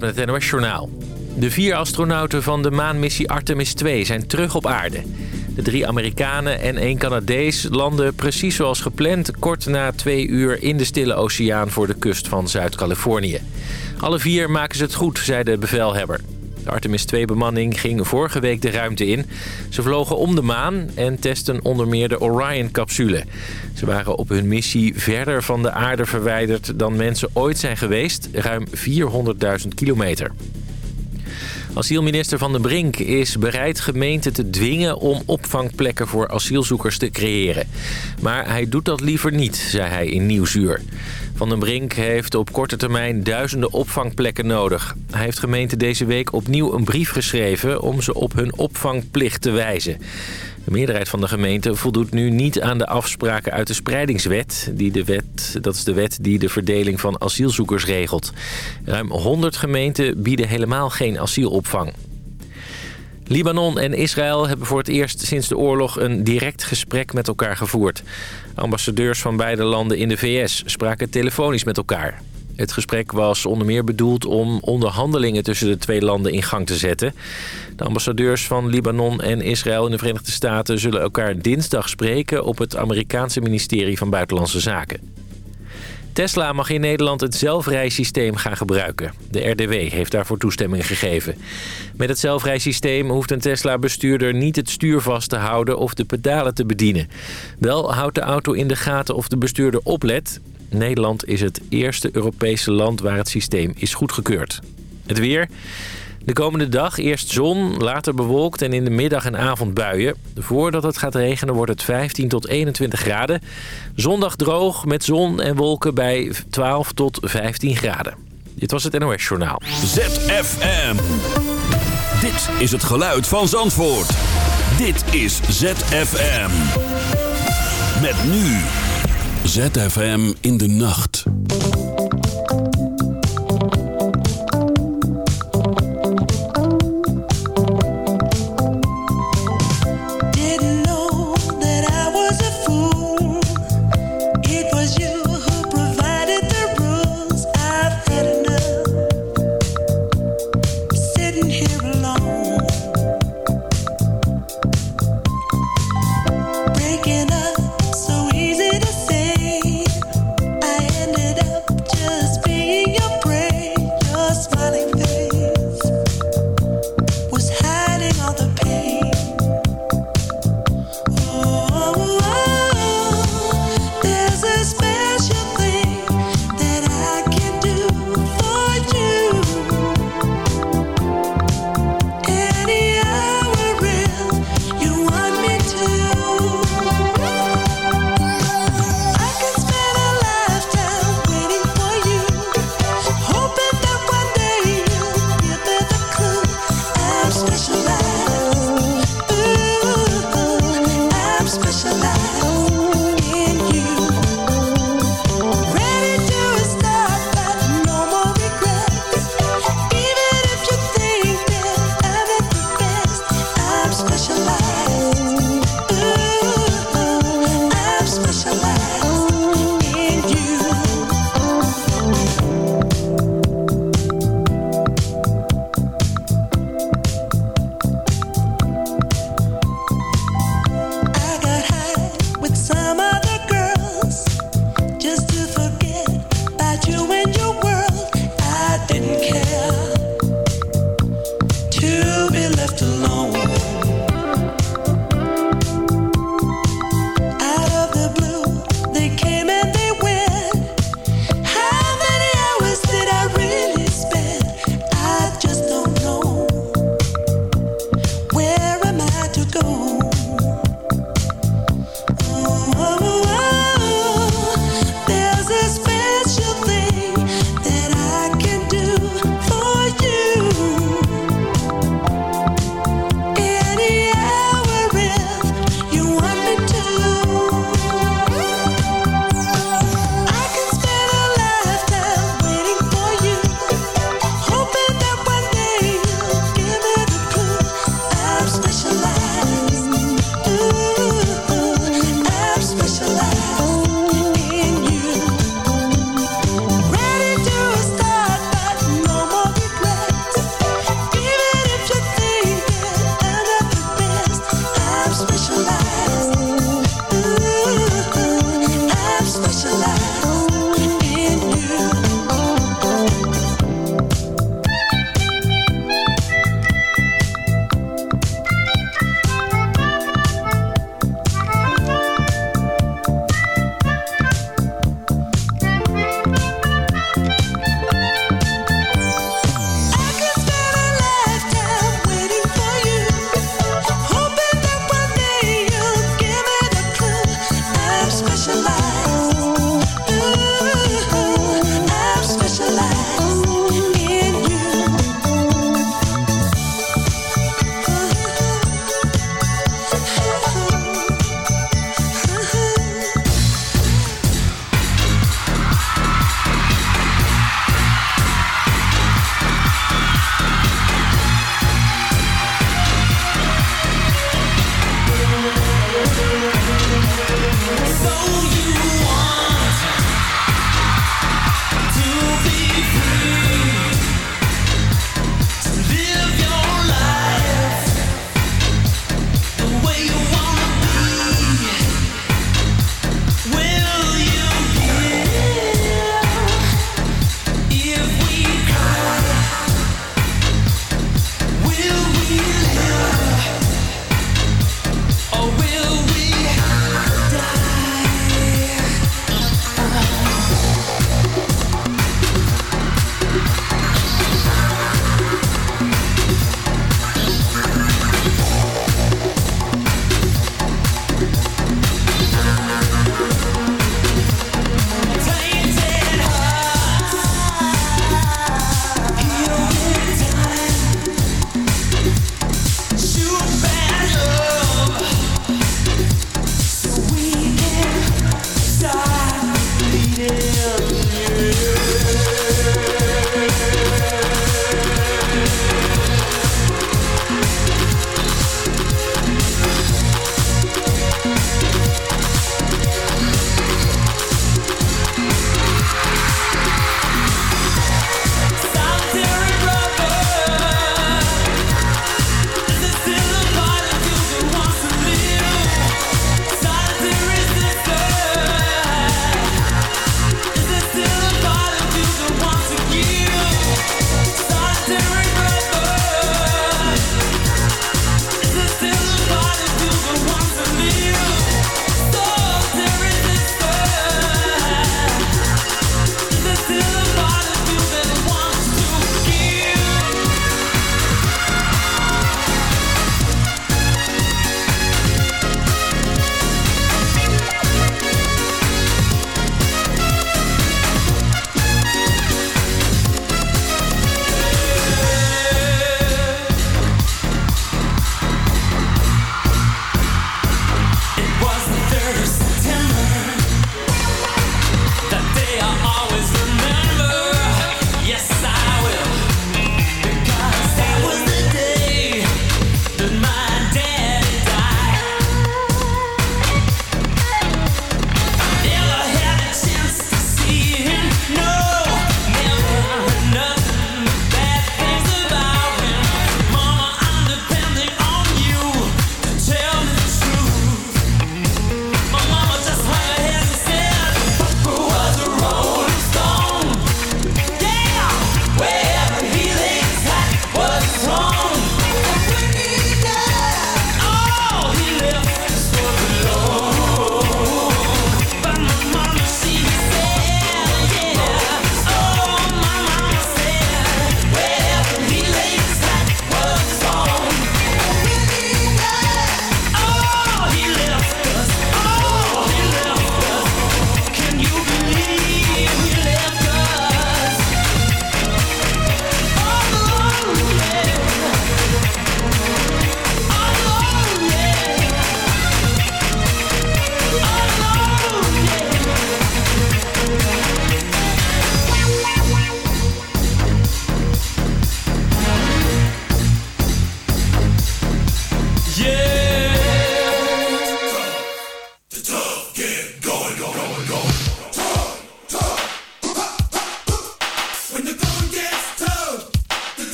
met het NOS Journaal. De vier astronauten van de maanmissie Artemis 2 zijn terug op aarde. De drie Amerikanen en één Canadees landen precies zoals gepland... kort na twee uur in de Stille Oceaan voor de kust van Zuid-Californië. Alle vier maken ze het goed, zei de bevelhebber. De Artemis 2-bemanning ging vorige week de ruimte in. Ze vlogen om de maan en testen onder meer de Orion-capsule. Ze waren op hun missie verder van de aarde verwijderd dan mensen ooit zijn geweest. Ruim 400.000 kilometer. Asielminister Van den Brink is bereid gemeenten te dwingen om opvangplekken voor asielzoekers te creëren. Maar hij doet dat liever niet, zei hij in Nieuwsuur. Van den Brink heeft op korte termijn duizenden opvangplekken nodig. Hij heeft gemeenten deze week opnieuw een brief geschreven om ze op hun opvangplicht te wijzen. De meerderheid van de gemeenten voldoet nu niet aan de afspraken uit de spreidingswet. Die de wet, dat is de wet die de verdeling van asielzoekers regelt. Ruim 100 gemeenten bieden helemaal geen asielopvang. Libanon en Israël hebben voor het eerst sinds de oorlog een direct gesprek met elkaar gevoerd. Ambassadeurs van beide landen in de VS spraken telefonisch met elkaar. Het gesprek was onder meer bedoeld om onderhandelingen tussen de twee landen in gang te zetten. De ambassadeurs van Libanon en Israël in de Verenigde Staten zullen elkaar dinsdag spreken op het Amerikaanse ministerie van Buitenlandse Zaken. Tesla mag in Nederland het zelfrijsysteem gaan gebruiken. De RDW heeft daarvoor toestemming gegeven. Met het zelfrijsysteem hoeft een Tesla-bestuurder niet het stuur vast te houden of de pedalen te bedienen. Wel houdt de auto in de gaten of de bestuurder oplet. Nederland is het eerste Europese land waar het systeem is goedgekeurd. Het weer... De komende dag eerst zon, later bewolkt en in de middag en avond buien. Voordat het gaat regenen wordt het 15 tot 21 graden. Zondag droog met zon en wolken bij 12 tot 15 graden. Dit was het NOS Journaal. ZFM. Dit is het geluid van Zandvoort. Dit is ZFM. Met nu. ZFM in de nacht.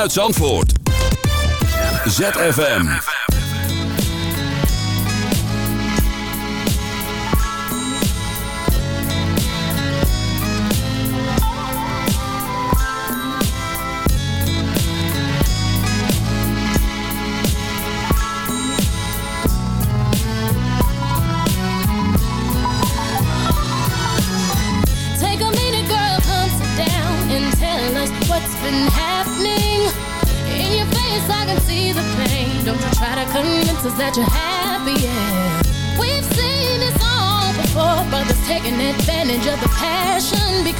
Vanuit Zandvoort. ZFM.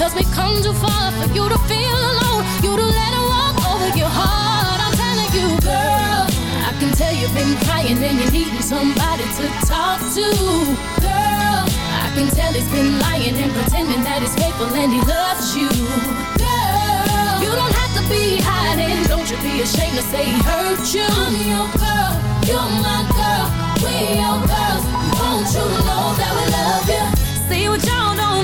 Because we come too far for you to feel alone, you to let it walk over your heart. I'm telling you, girl, I can tell you've been crying and you're needing somebody to talk to. Girl, I can tell he's been lying and pretending that he's faithful and he loves you. Girl, you don't have to be hiding. Don't you be ashamed to say he hurt you. I'm your girl, you're my girl, we your girls. Won't you know that we love you? See what y'all don't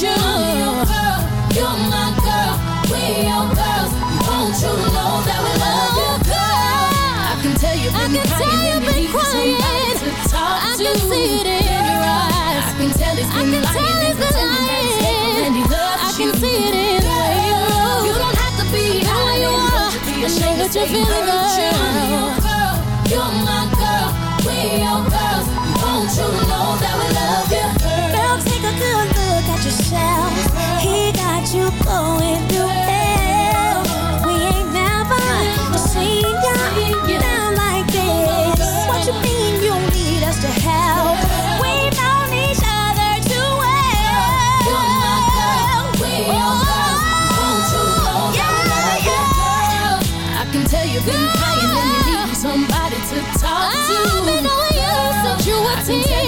You. Girl, you're my girl. We your girls. Won't you know that we love you, girl? I can tell you've been I can crying tell you've been crying. To talk I to. can see it in your eyes. I can tell he's been I can lying tell he's been lying. And he loves I can see it in the way you. You don't have to be. You are. Don't you be ashamed to say yourself. He got you going through hell. We ain't never seen you down like this. What you mean you need us to help? Known each other too well. You're my girl, we your girls. Won't you know that we love you. I can tell you've been crying and you need somebody to talk to. I've been knowing you since you were I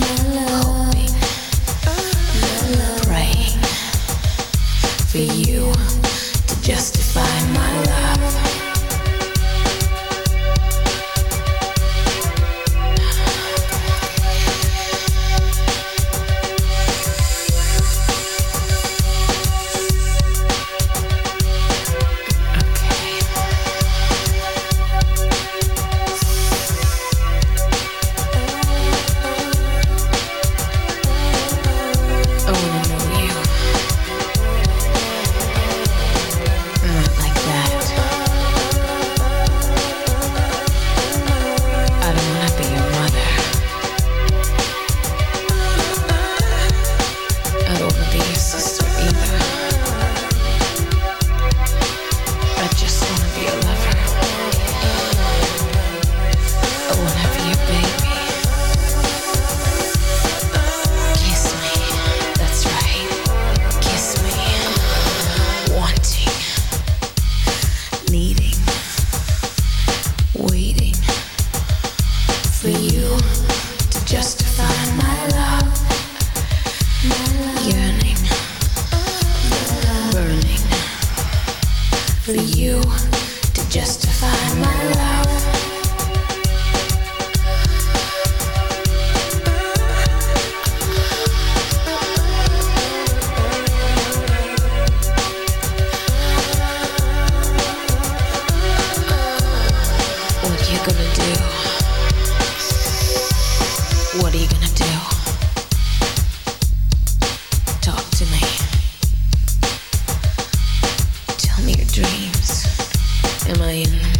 My dreams. Am I in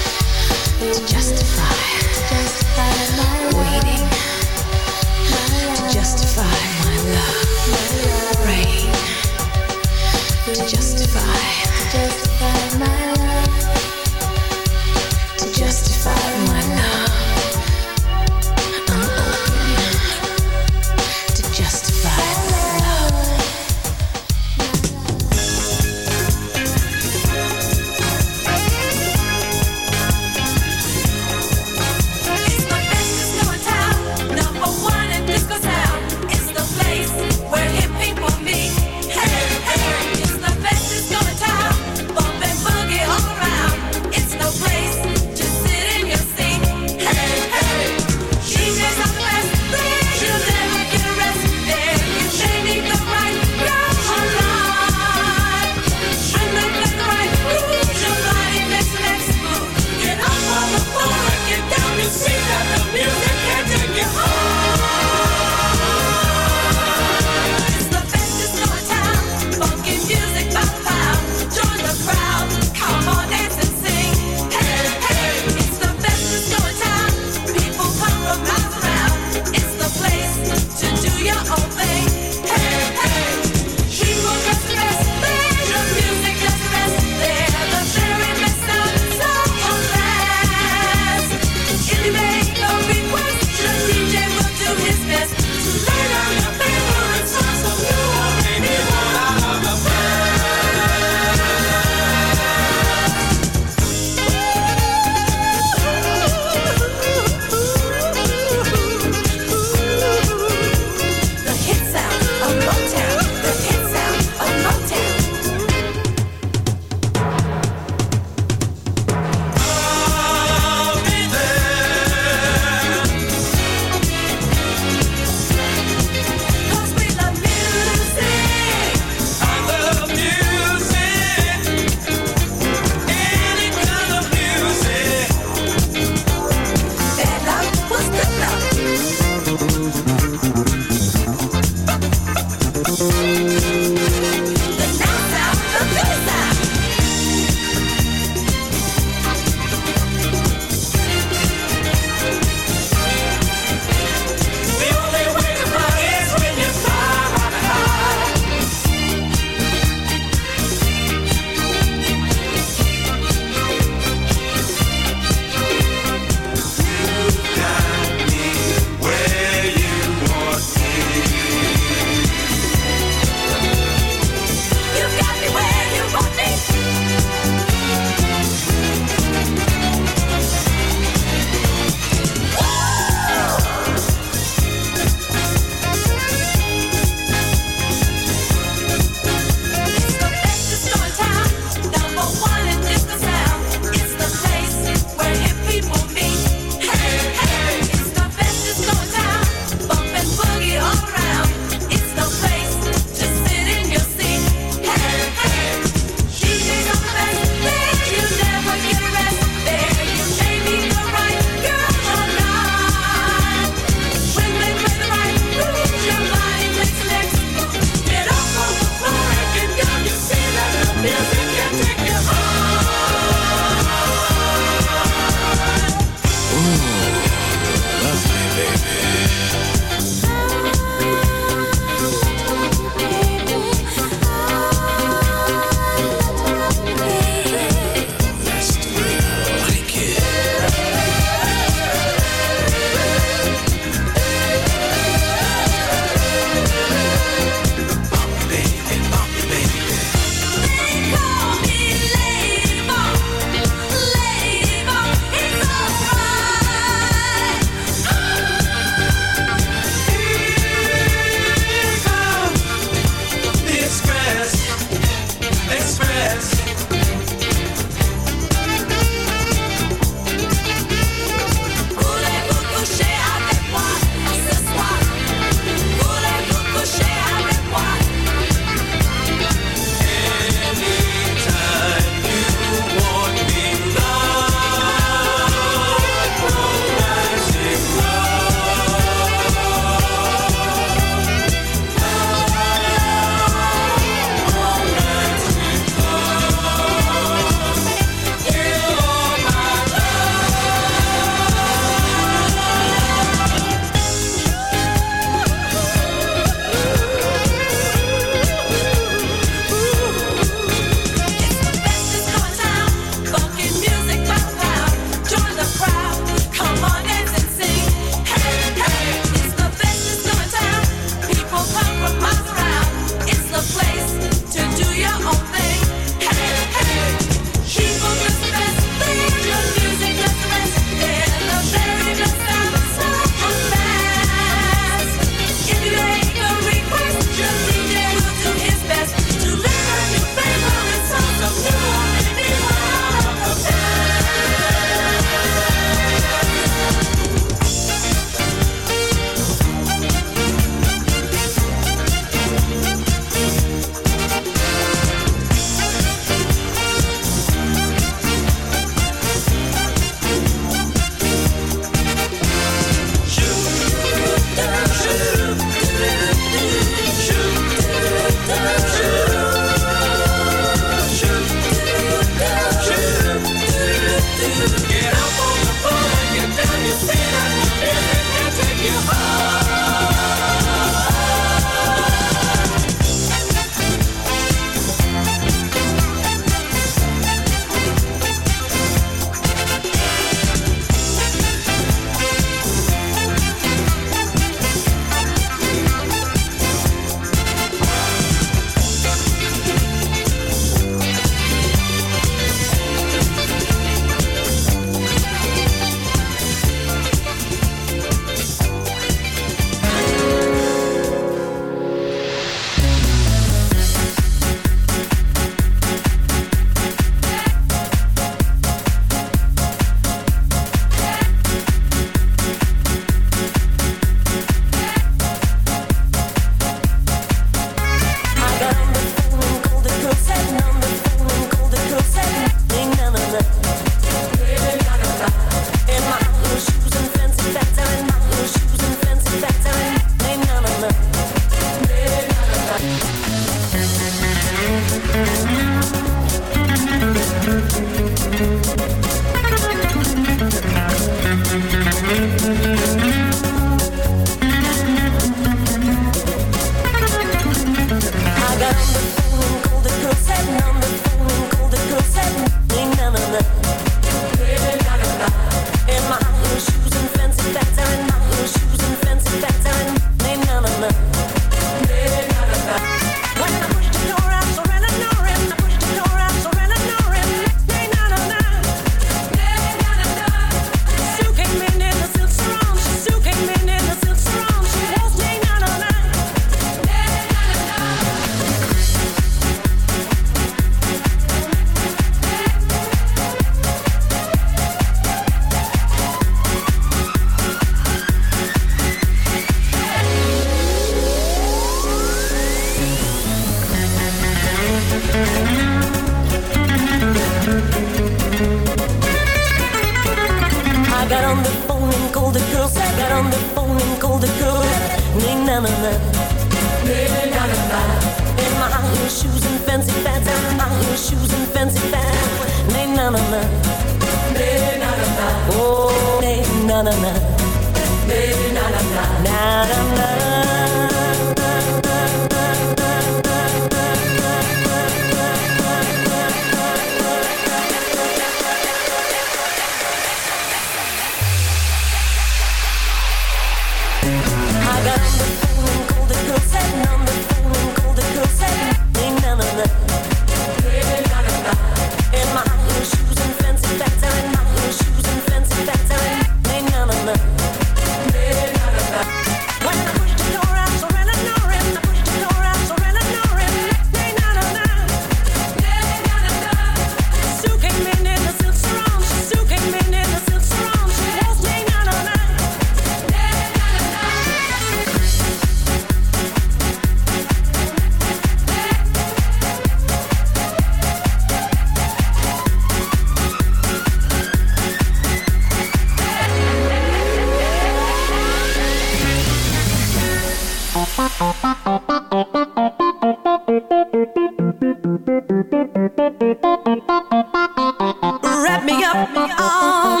on,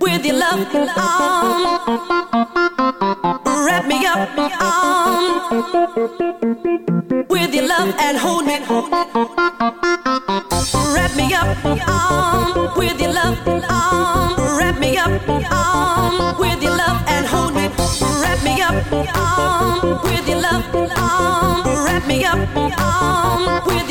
with your love on. Wrap me up on, with your love and hold me. Wrap me up on, with your love on. Wrap me up on, with your love and hold me. Wrap me up on, with your love on. Wrap me up on, with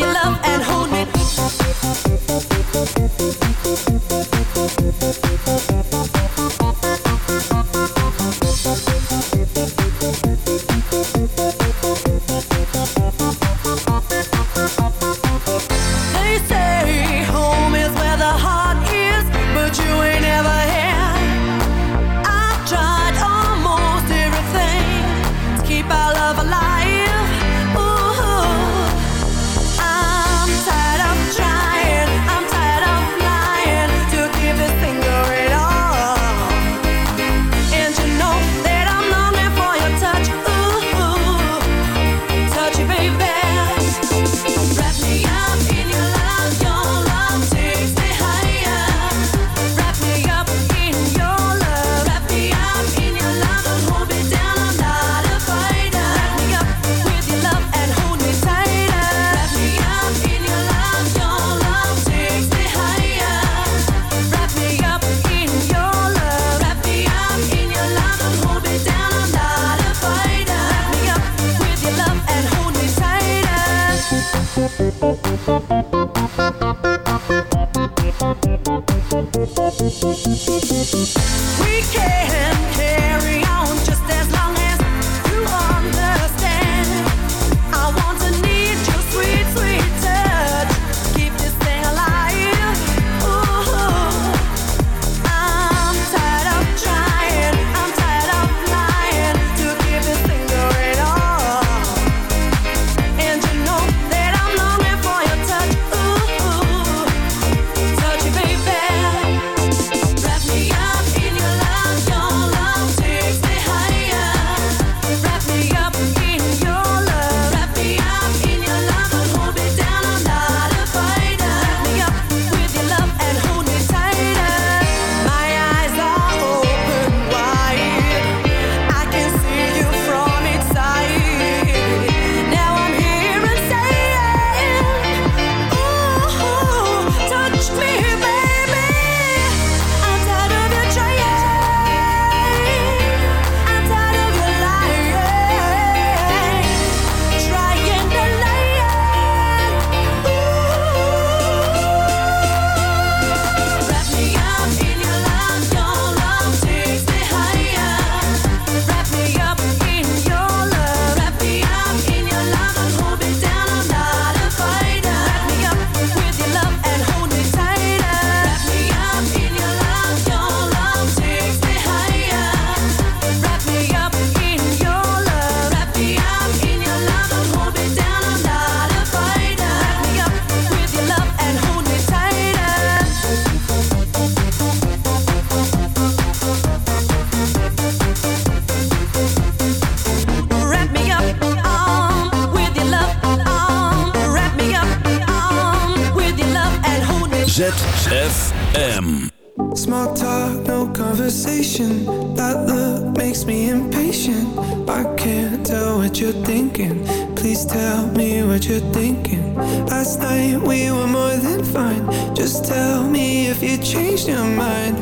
ZFM. Small talk, no conversation. That look makes me impatient. I can't tell what you're thinking. Please tell me what you're thinking. Last night we were more than fine. Just tell me if you changed your mind.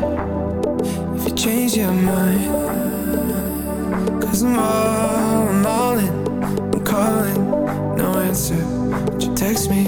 If you changed your mind. Cause I'm all, I'm all in. I'm calling, no answer. But you text me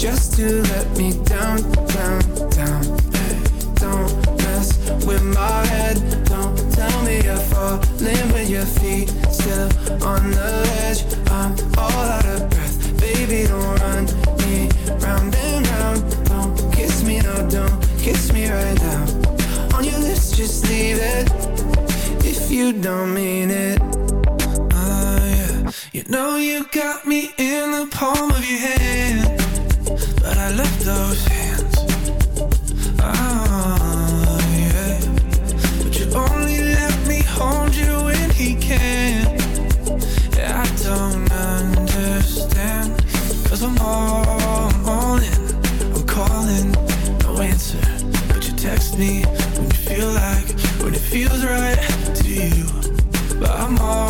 Just to let me down, down, down. Hey, Don't mess with my head. Don't tell me you're falling with your feet still on the ledge. I'm all out of breath. Baby, don't run me round and round. Don't kiss me, no, don't kiss me right now. On your lips, just leave it if you don't mean it. Ah, yeah. You know you got me in the palm of your hand, but I left those hands. Ah, yeah. But you only let me hold you when he can. I don't understand. Cause I'm all, I'm all in. I'm calling, no answer. But you text me when you feel like, when it feels right to you. But I'm all,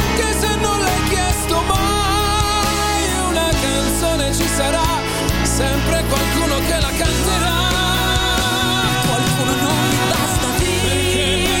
anche se non l'hai chiesto mai. Una canzone ci sarà, sempre qualcuno che la canterà. Qualcuno non basta vivere,